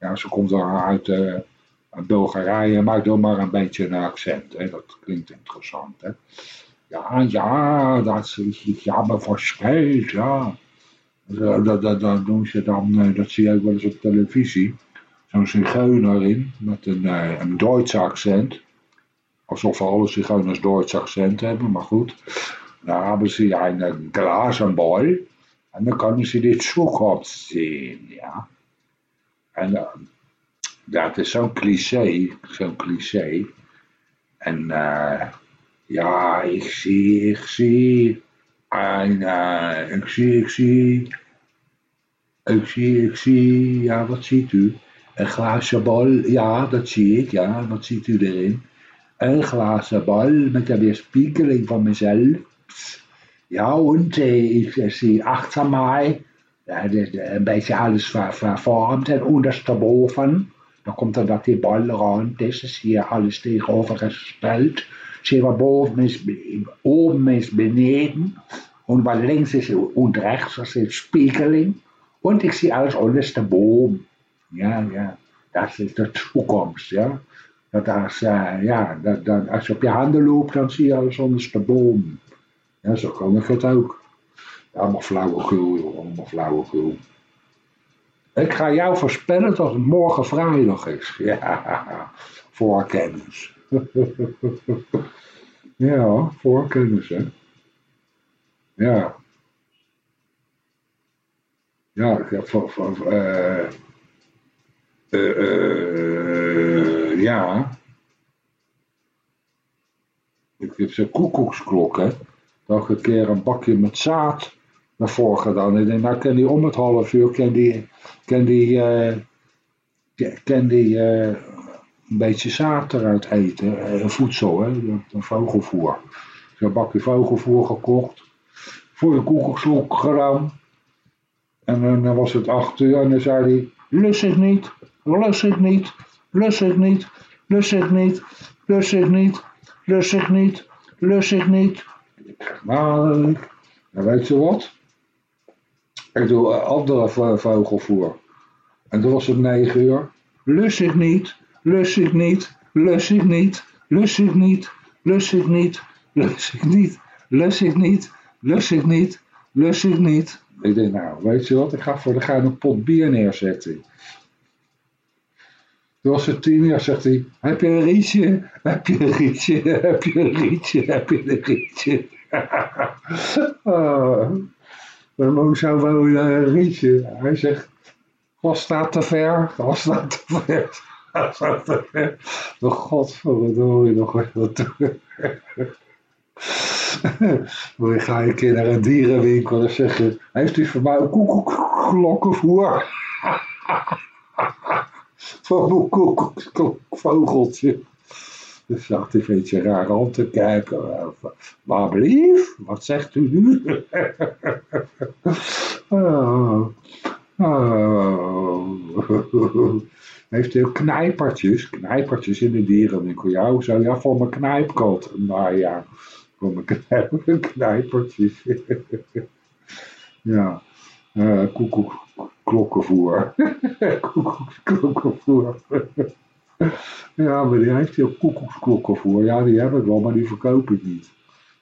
Ja, ze komt daar uit uh, Bulgarije, maakt dan maar een beetje een accent. Dat klinkt interessant. Hè? Ja, ja, dat is jammer voorspeld, ja. Dat, dat, dat, dat, doen ze dan, uh, dat zie je ook wel eens op televisie. Zo'n zigeuner in, met een, uh, een Duits accent. Alsof alle zigeuners Duits accent hebben, maar goed. Dan hebben ze een glazen bal. En dan kunnen ze dit toekomst zien, ja. En uh, dat is zo'n cliché, zo'n cliché. En uh, ja, ik zie, ik zie. En ik zie, ik zie. Ik zie, ik zie. Ja, wat ziet u? Een glazen bal, ja, dat zie ik, ja, wat ziet u erin? Een glazen bal met een weerspiegeling van mezelf. Ja, en ik zie achter mij ja, een beetje alles vervormd en ondersteboven. Dan komt er dat die bal rond is. Zie je alles tegenovergesteld. Zie je wat boven is, oben is beneden. En wat links is en rechts. Is een spiegeling. En ik zie alles ondersteboven. Ja, ja. Dat is de toekomst, ja. Dat als, uh, ja, dat, als je op je handen loopt, dan zie je alles ondersteboven. Ja, zo kan ik het ook. Allemaal flauwekul. Allemaal flauwekul. Ik ga jou voorspellen dat het morgen vrijdag is. Ja, voor kennis. ja, voor kennis, hè. Ja. Ja, voor, uh, uh, uh, ja. Ik heb zo'n koekoeksklok, hè. Dat ik een keer een bakje met zaad naar voren gedaan. En nou kan die om het half uur, kan die, kan die, uh, kan die uh, een beetje zaad eruit eten. Uh, voedsel, hè. Een vogelvoer. Zo'n bakje vogelvoer gekocht. Voor de koekoekslok gedaan. En dan was het acht uur en dan zei hij, lust ik niet, lust ik niet, lust ik niet, lust ik niet, lust ik niet, lust ik niet, lust ik niet. Nou, weet je wat? Ik doe andere vogelvoer. En toen was het negen uur. Lust ik niet, lust ik niet, lust ik niet, lust ik niet, lust ik niet, lust ik niet, lust ik niet, lust ik niet, lust ik niet. Ik denk, nou, weet je wat, ik ga voor de gaan een pot bier neerzetten. Toen was het tien jaar, zegt hij, heb je een rietje? Heb je een rietje? Heb je een rietje? Heb je een rietje? oh, dan zou wel een rietje. Hij zegt, was staat te ver? Was staat te ver? Was staat te ver? Oh, godverdorie, nog wat doen. Maar ik ga een keer naar een dierenwinkel en zeggen, heeft u voor mij een koekoekglokkenvoer? Voor mijn koekoekvogeltje. Dus zag hij een beetje raar om te kijken. Maar blief, wat zegt u nu? oh. Oh. Heeft u knijpertjes, knijpertjes in de dierenwinkel? Ja, hoe zou jij voor mijn knijpkot? Nou ja, voor mijn knijp, knijpertjes. ja, uh, koekoek, klokkenvoer. koekoeksklokkenvoer. Ja, maar die heeft heel koekoeksklokkenvoer. Ja, die heb ik wel, maar die verkoop ik niet.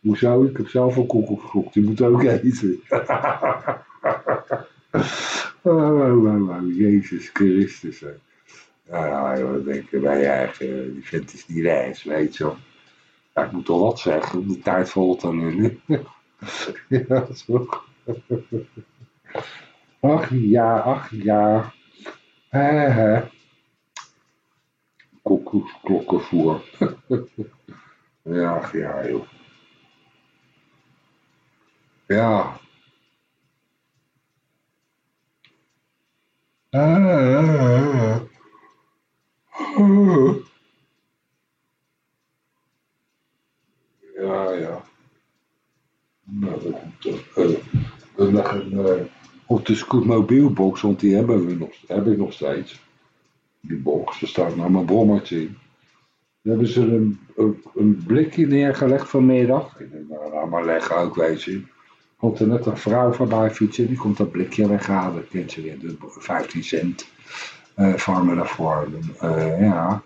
Hoezo? Ik heb zelf een koekoeksklok, die moet ook eten. oh, oh, oh, oh, Jezus Christus. Hè. Ja, joh, denken wij eigenlijk, die vindt is niet reis, weet je wel. Ja, ik moet toch wat zeggen, die tijd vol te nu. ja, zo. Ach ja, ach ja. Hè. Klokkenvoer. ja, ja, joh. Ja. Ah, ah. Ja, ja. Nou, dat komt uh, we leggen uh, op de scootmobielbox, want die hebben we nog, heb ik nog steeds. Die box, er staat nou mijn brommertje. Daar hebben ze een, een, blikje neergelegd vanmiddag. Ik denk, nou, nou leggen ook, weet je. Komt er net een vrouw voorbij fietsen, die komt dat blikje weghalen. Kent je weer, de 15 cent uh, vangen daarvoor. Uh, ja.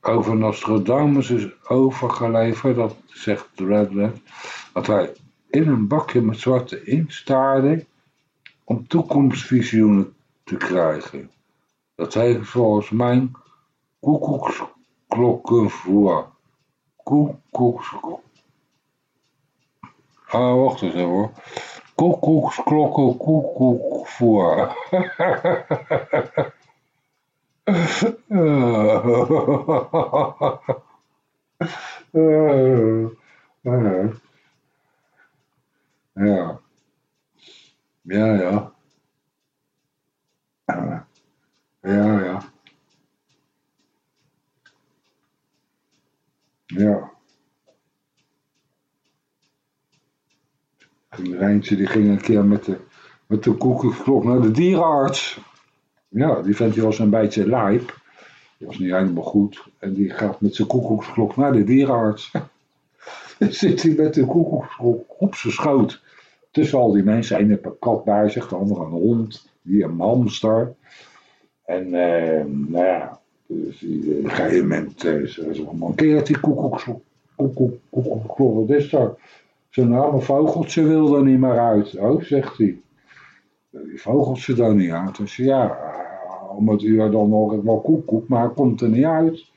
Over Nostradamus is overgeleverd, dat zegt Redred, dat wij in een bakje met zwarte inkt om toekomstvisioenen te krijgen. Dat hij volgens mijn koekoeksklokken Koekoeks... Ah, wacht eens even hoor. Koekoeksklokken koekoek voor. Ja. Ja, ja. Ja, ja. Ja. ging er eentje, die ging een keer met de, met de koekoeksklok naar de dierenarts. Ja, die vent die was een beetje lijp. Die was niet helemaal goed. En die gaat met zijn koekoeksklok naar de dierenarts. Zit hij met de zijn schoot. Tussen al die mensen. Een heeft een kat bij zich, de andere een hond. Die een hamster. En eh, nou ja, dus die, op een gegeven moment ze mankeert die koekoeksklok. Koekoek, koekoeksklok, wat is dat? Zijn arme vogeltje wil er niet meer uit. Oh, zegt hij. Die vogeltje dan niet uit. Dus ja, om het uur dan nog wel koekoek, maar hij komt er niet uit.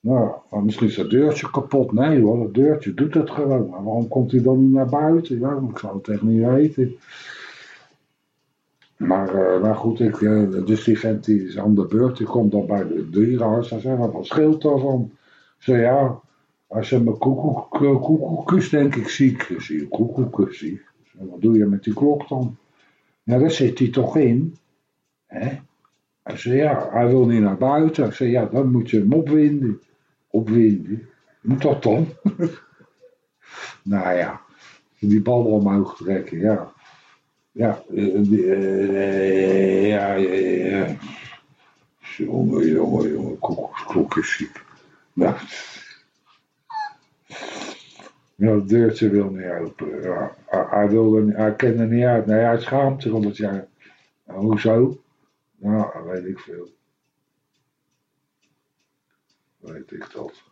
Nou, misschien is dat deurtje kapot. Nee hoor, dat deurtje doet het gewoon. Maar waarom komt hij dan niet naar buiten? Ja, ik zou het echt niet weten. Maar, uh, maar goed, ik, uh, dus die vent die is aan de beurt, die komt dan bij de dierenarts en zegt, wat scheelt daarvan? Ik zei, ja, als je mijn koekoek, koekoek kust, denk ik ziek. Je koekoek ziek. Wat doe je met die klok dan? Ja, daar zit hij toch in. Hè? Hij zei, ja, hij wil niet naar buiten. Ik zei, ja, dan moet je hem opwinden. Opwinden? Moet dat dan? nou ja, die bal omhoog trekken, ja. Ja, uh, ja, ja, Jongen, jongen, jongen, klok is. Nou, ja, het deurtje wil niet open. Ja, hij, wilde, hij kende niet uit. Nee, hij schaamt zich omdat. Nou, hoezo? Nou, weet ik veel. Weet ik dat.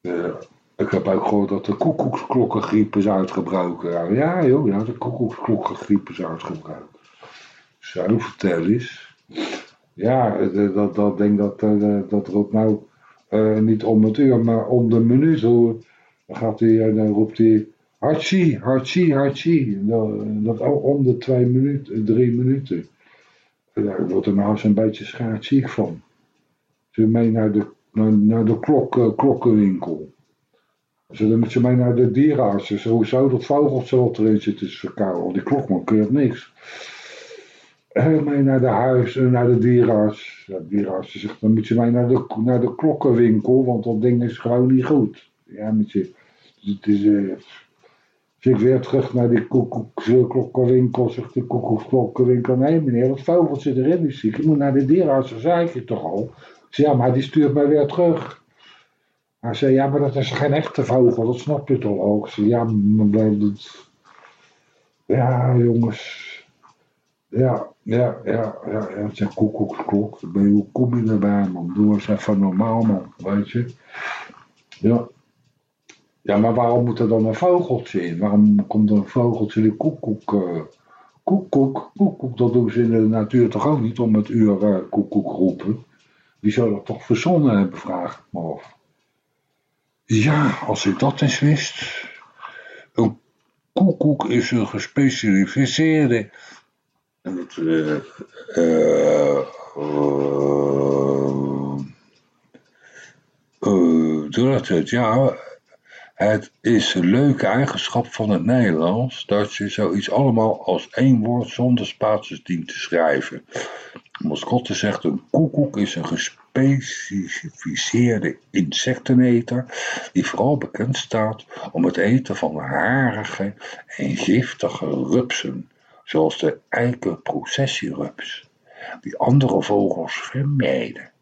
Ja, ik heb ook gehoord dat de koekoeksklokkengriep is uitgebroken. Ja, joh, ja, de koekoeksklokkengriep is uitgebroken. Zo, vertel eens. Ja, dat, dat denk dat, dat, ook nou niet om het uur, maar om de minuut hoor. Dan gaat hij dan roept hij Hachi, Hachi, Hachi. Dat, om de twee minuten, drie minuten. Daar wordt er nou eens een beetje schaadziek van. Ze mee naar de, naar, de klok, uh, klokkenwinkel. Ze dan moet je mee naar de dierenarts. Sowieso dat vogeltje wat erin zit is verkouden. Die klok mankeert niks. En mee naar de huis, eh, naar de dierenarts. Ja, de dierenarts zegt, dan moet je mee naar de, naar de klokkenwinkel, want dat ding is gewoon niet goed. Ja, moet je, het is, uh, ik weer terug naar die koekoeksklokkenwinkel, zegt de koekoeksklokkenwinkel, nee meneer, dat vogeltje erin is ziek, je moet naar de dierenarts, dat zei ik je toch al. Ja, maar die stuurt mij weer terug. Hij zei, ja, maar dat is geen echte vogel, dat snap je toch ook. Ja, maar dat... Ja, jongens. Ja, ja, ja, ja, ja. Het zijn koekoeksklok. Hoe kom je erbij, man? Doe eens even normaal, man. Weet je? Ja. Ja, maar waarom moet er dan een vogeltje in? Waarom komt er een vogeltje die koekoek... Uh, koekoek, koekoek, dat doen ze in de natuur toch ook niet om het uur uh, koekoek roepen? Wie zou dat toch verzonnen hebben, vraag ik me af. Ja, als ik dat eens wist. Een koekoek is een gespecialiseerde en dat, uh, uh, het, ja, het is een leuke eigenschap van het Nederlands dat je zoiets allemaal als één woord zonder spaties dient te schrijven. Moscotte zegt een koekoek is een gespecificeerde insecteneter die vooral bekend staat om het eten van harige en giftige rupsen zoals de eikenprocessierups, die andere vogels vermijden.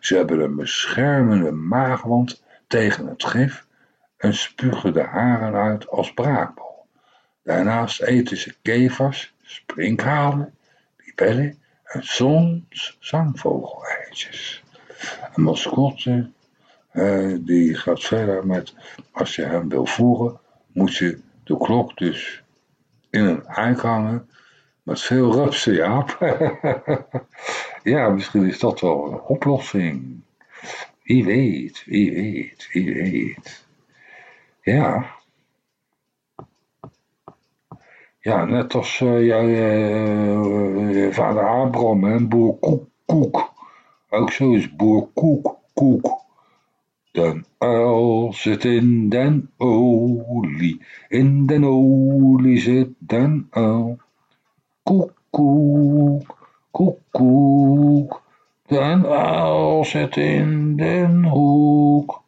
Ze hebben een beschermende maagwand tegen het gif en spugen de haren uit als braakbal. Daarnaast eten ze kevers, springhalen, libellen en soms zangvogeleitjes. Een mascotte uh, die gaat verder met, als je hem wil voeren, moet je de klok dus in een eik met veel rupsen, Jaap. ja, misschien is dat wel een oplossing. Wie weet, wie weet, wie weet. Ja. Ja, net als uh, jouw uh, vader Abraham, en boer Koek, Koek. Ook zo is boer Koek, Koek. Den uil zit in den olie, in den olie zit den uil. Koekoek, koekoek, den uil zit in den hoek.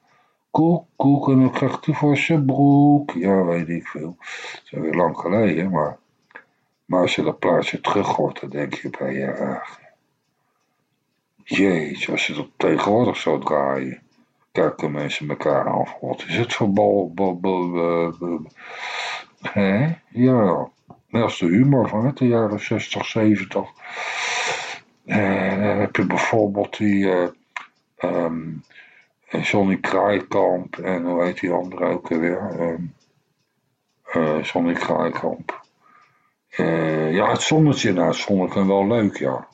Koek, koek, en dan krijgt hij voor zijn broek. Ja, weet ik veel. Dat is weer lang geleden, maar, maar als je dat plaatje terug hoort, dan denk je bij je, ah, jeetje, als je dat tegenwoordig zou draaien, kijken mensen elkaar af. Wat is het voor bal, bal hè? Ja, dat is de humor van het, de jaren 60, 70. En dan heb je bijvoorbeeld die uh, um, Johnny Kraaikamp en hoe heet die andere ook weer? Um, uh, Johnny Kraaikamp. Uh, ja, het zonnetje nou, het vond ik wel leuk, ja.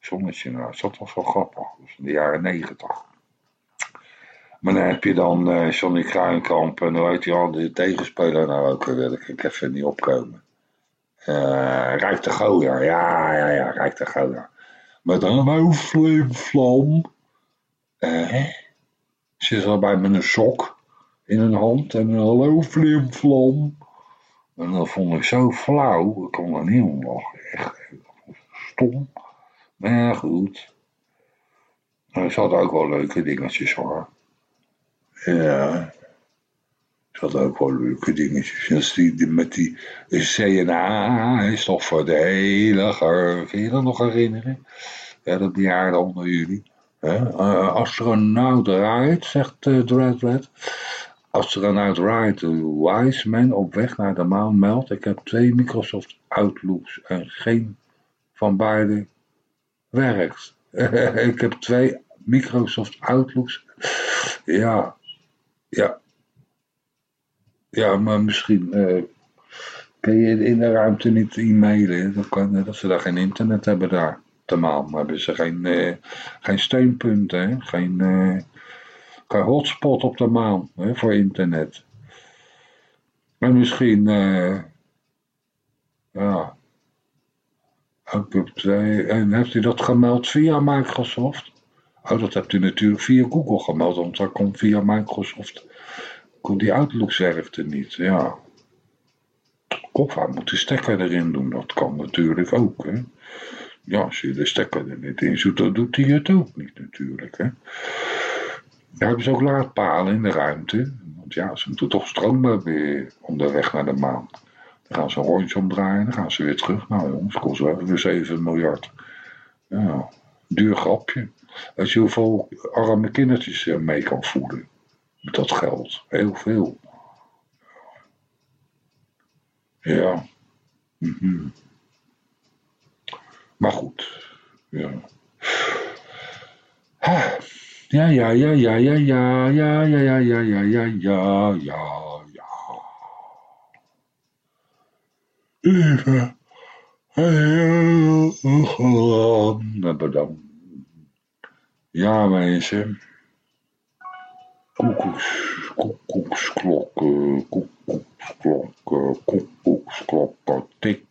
Zonnetje nou, dat was wel grappig. In de jaren negentig. Maar dan heb je dan uh, Johnny Kruinkamp en hoe heet die al, de tegenspeler nou ook, wil ik even niet opkomen. Uh, Rijk de Gooier, ja, ja, ja, Rijk de Gooier. Met een hoofdflimvlam. Uh, zit erbij met een sok in een hand en een hallo flimvlam. En dat vond ik zo flauw, ik kon er niet om echt stom. Maar goed. Er zat ook wel leuke dingetjes hoor. Ja. Er zat ook wel leuke dingetjes. Dus die, met die CNA is de hele Kun je dat nog herinneren? Ja, dat bejaarde onder jullie. Uh, astronaut Wright, zegt uh, Dread Red. Astronaut Wright, Wiseman op weg naar de maan meldt. Ik heb twee Microsoft Outlooks en geen van beide werkt. ik heb twee Microsoft Outlooks. Ja, ja. Ja, maar misschien uh, kun je in de ruimte niet e-mailen. Dat, kan, dat ze daar geen internet hebben daar. Te maan hebben ze geen, uh, geen steunpunten, Geen, uh, geen hotspot op de maan hè, voor internet. En misschien, ja, en heeft u dat gemeld via Microsoft? Oh, dat hebt u natuurlijk via Google gemeld, want dat komt via Microsoft. Komt die Outlook werkte niet, ja. Of moet de stekker erin doen, dat kan natuurlijk ook, hè. Ja, als je de stekker er niet in zoet, dan doet hij het ook niet natuurlijk, hè. Daar hebben ze ook laadpalen in de ruimte. Want ja, ze moeten toch stroom weer onderweg naar de maan. Dan gaan ze een rondje omdraaien, dan gaan ze weer terug. Nou jongens, kost wel weer 7 miljard. Ja, duur grapje. Weet je hoeveel arme kindertjes je mee kan voeden? Met dat geld. Heel veel. Ja. Mm. Maar goed. Ja. Ja, ja, ja, ja, ja, ja, ja, ja, ja, ja, ja, ja, ja. Lieve. Ja, mensen. Koekoeks, koekoeksklokken, koekoeksklokken, koekoeksklokken, tik,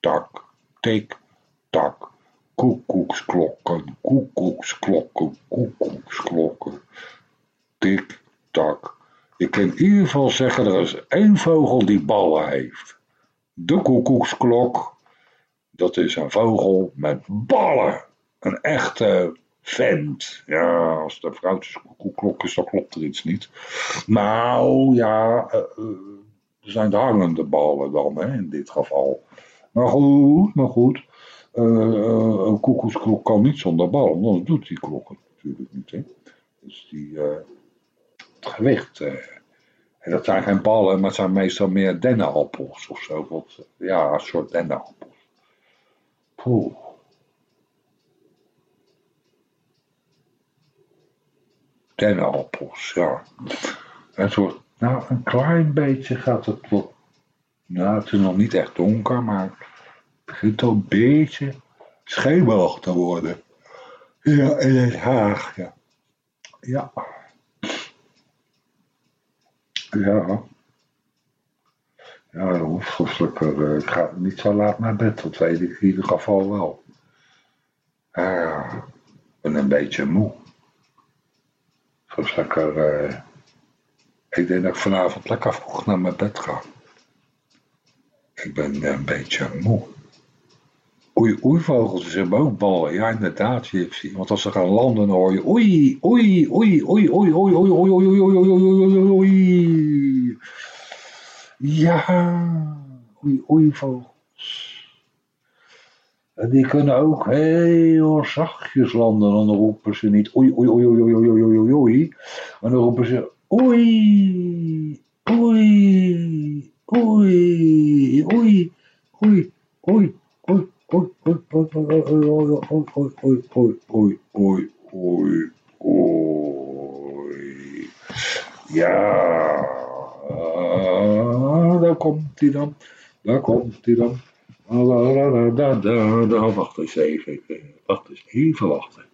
tak, tik, tak. Koekoeksklokken, koekoeksklokken, koekoeksklokken, tik, tak. Ik kan in ieder geval zeggen, er is één vogel die ballen heeft. De koekoeksklok, dat is een vogel met ballen. Een echte vent. Ja, als de vrouwtjeskoekoeklok is, dan klopt er iets niet. Nou, ja, uh, er zijn de hangende ballen dan, hè, in dit geval. Maar goed, maar goed. Uh, een koekoeksklok kan niet zonder ballen, dat doet die klok natuurlijk niet. Hè. Dus die, uh, het gewicht en dat zijn geen ballen, maar het zijn meestal meer dennenappels of zo. Wat, ja, een soort dennenappels. Poeh. Dennenappels, ja. Het wordt, nou, een klein beetje gaat het wat, nou, het is nog niet echt donker, maar het begint al een beetje schemerig te worden. Ja, in het Haag, ja. Ja. Ja. Ja, jongens, verschrikkelijk. Ik ga niet zo laat naar bed, dat weet ik in ieder geval wel. Ja, ik ben een beetje moe. Uh, ik denk dat ik vanavond lekker vroeg naar mijn bed ga. Ik ben een beetje moe. Oei, oeivogeltjes hebben ook ballen. Ja, inderdaad, Gypsy. Want als ze gaan landen, hoor je oei, oei, oei, oei, oei, oei, oei, oei, oei, oei, oei, oei, oei, oei. Ja, oei, oeivogels. En die kunnen ook heel zachtjes landen. Dan roepen ze niet oei, oei, oei, oei, oei, oei, oei, oei. Maar dan roepen ze oei, oei, oei, oei, oei, oei, oei, oei, oei, oei, oei, oei, oei, oei, oei, oei, oei. Ja, daar komt hij dan. Daar komt hij dan. Wacht eens even. Wacht eens even wachten.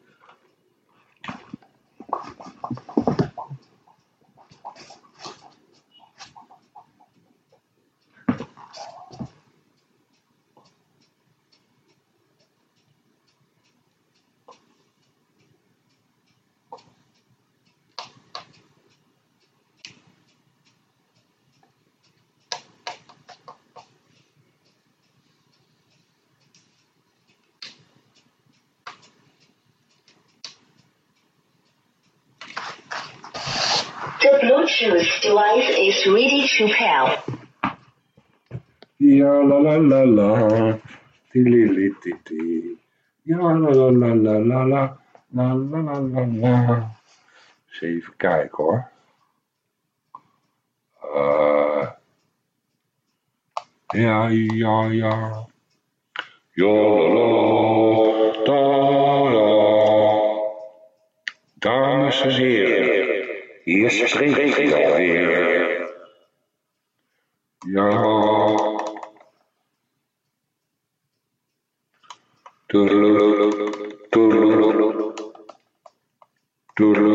The Bluetooth device is ready to pair. Ja la la la la. Titi. Ja la la la la la la. La la la la la. Eens even kijken hoor. Eh. ja, ja, ja. Ja la la. Da la. Dames en heren. Hier hij alweer. Ja. Toedeloe, toedeloe, toedeloe, toedeloe,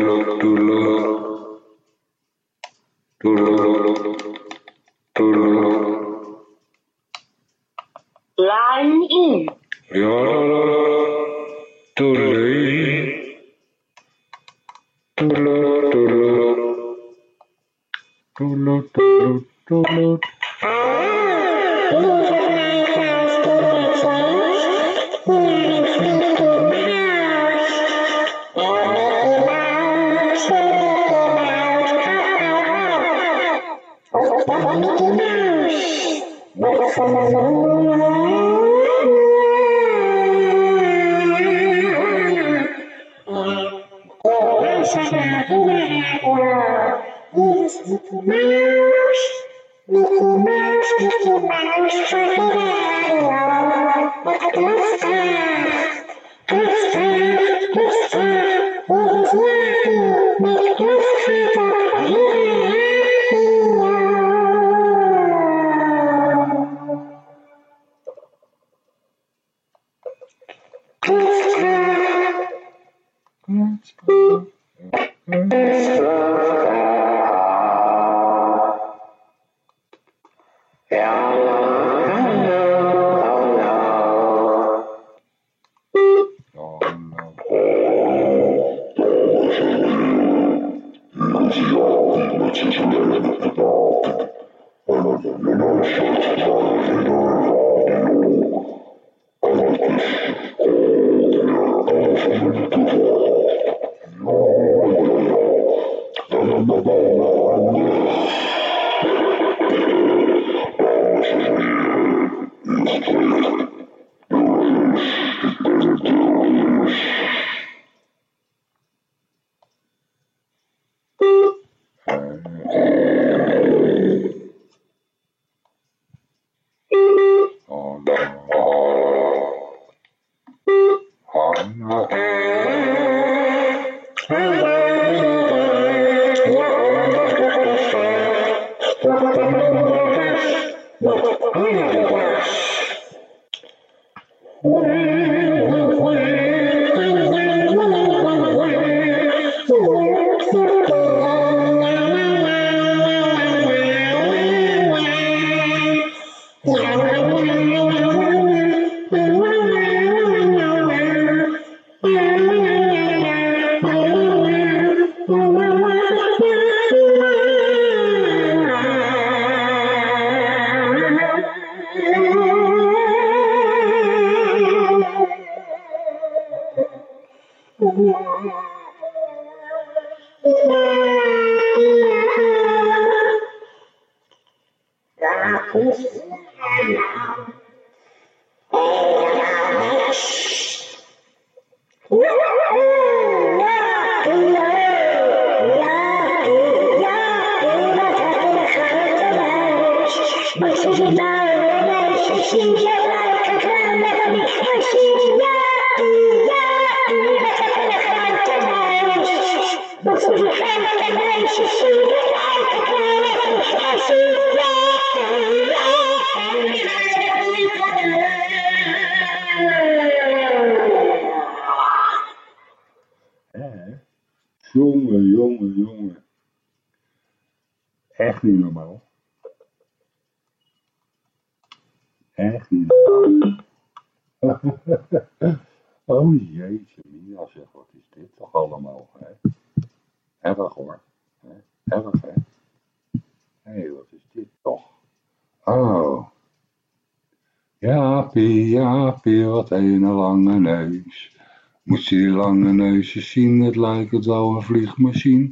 een lange neus. Moet je die lange neus eens zien, het lijkt wel een vliegmachine.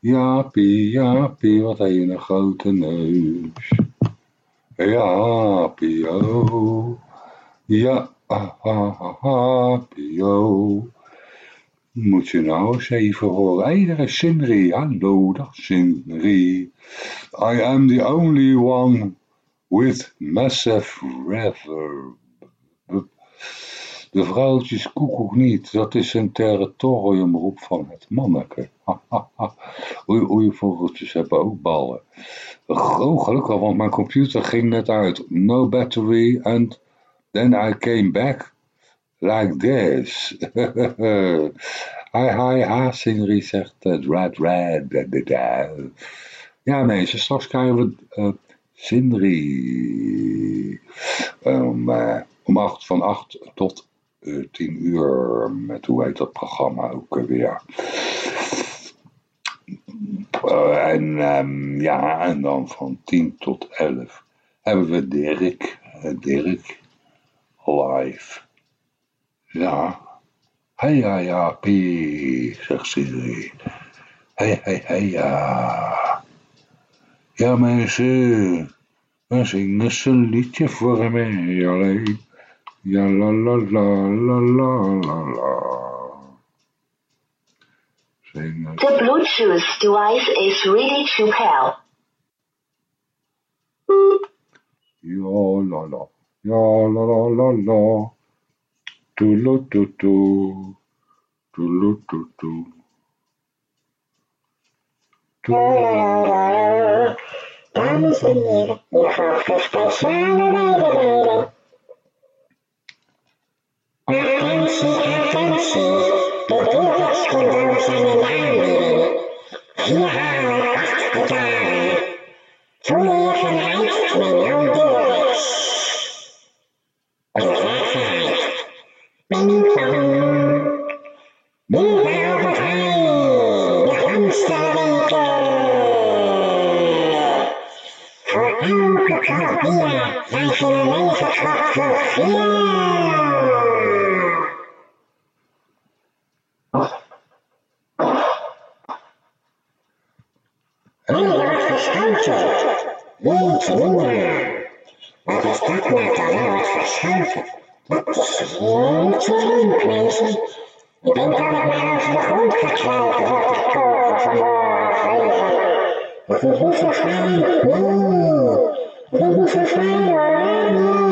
Jaapie, Jaapie, wat een grote neus. Jaapie, oh. Ja, ah, ah, Jaapie, oh. Moet je nou eens even horen. Hé, daar is Sindri. Hallo, dag Sindri. I am the only one with massive reverb. De vrouwtjes koekoek niet, dat is een territoriumroep van het manneke. Oei, oei, vogeltjes hebben ook ballen. Oh, gelukkig, want mijn computer ging net uit. No battery, and then I came back like this. hi, hi, ha, Sindri zegt het. Red, red. Ja, mensen, straks krijgen we uh, Sindri. Om acht, van 8 tot uh, 10 uur met hoe heet dat programma ook weer. Uh, en um, ja, en dan van 10 tot 11 hebben we Dirk. Uh, Dirk live. Ja. Hey ja ja pie, zegt Siri. Hey hey hey ja. Ja mensen, we zingen een liedje voor mij alleen. Ja la la la la la la la. Zingen The Bluetooth device is ready to pair. Ja la la. Ja la la la la. Toelo to to. Toelo to to. Dames en heren, u volgt een speciale mededeling. Attentie, attentie, de huwelijkscondoms zijn in Jeetje mina. Wat is dat nou dan? Nou wordt verschoten. Dat is heel te mensen. Ik denk dat ik maar over de grond ga kruipen voor de niet zo fijn. Nee. Niet zo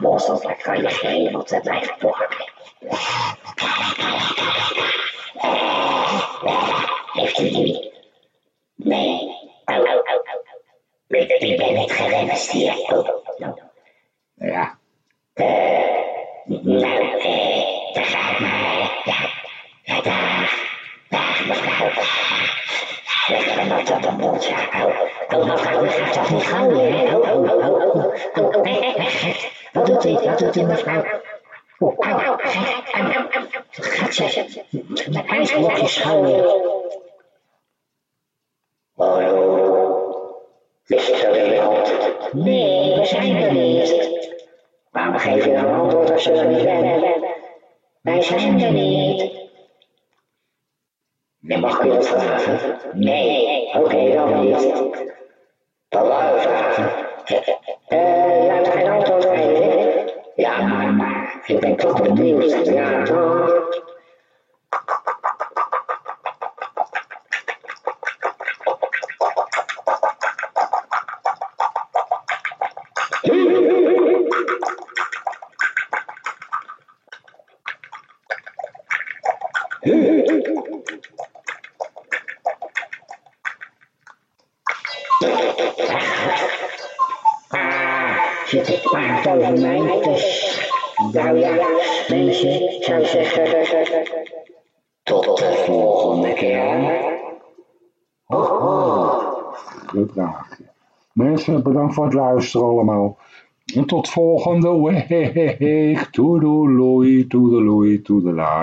mossels, daar kan je op te blijven plakken. Heeft u die? Nee. Oh, oh, oh, oh. Ik, ik ben niet gewenst hier. Oh, Wat doet u, mevrouw? Oh, au, au. Gaat ze met ijsblokjes gooien? Hallo, is het zo iemand? Nee, we zijn er niet. Waarom geef je dan antwoord als je er niet bent? Wij zijn er niet. Nee, mag ik u dat vragen? Nee, oké, dan niet. Dan wou je vragen. Eh, je hebt geen antwoord gegeven? Ja, maar, ik ben toch benieuwd. Ja, toch? Bedankt voor het luisteren allemaal. En tot volgende week. Toedeloei, toedeloei, toedelai.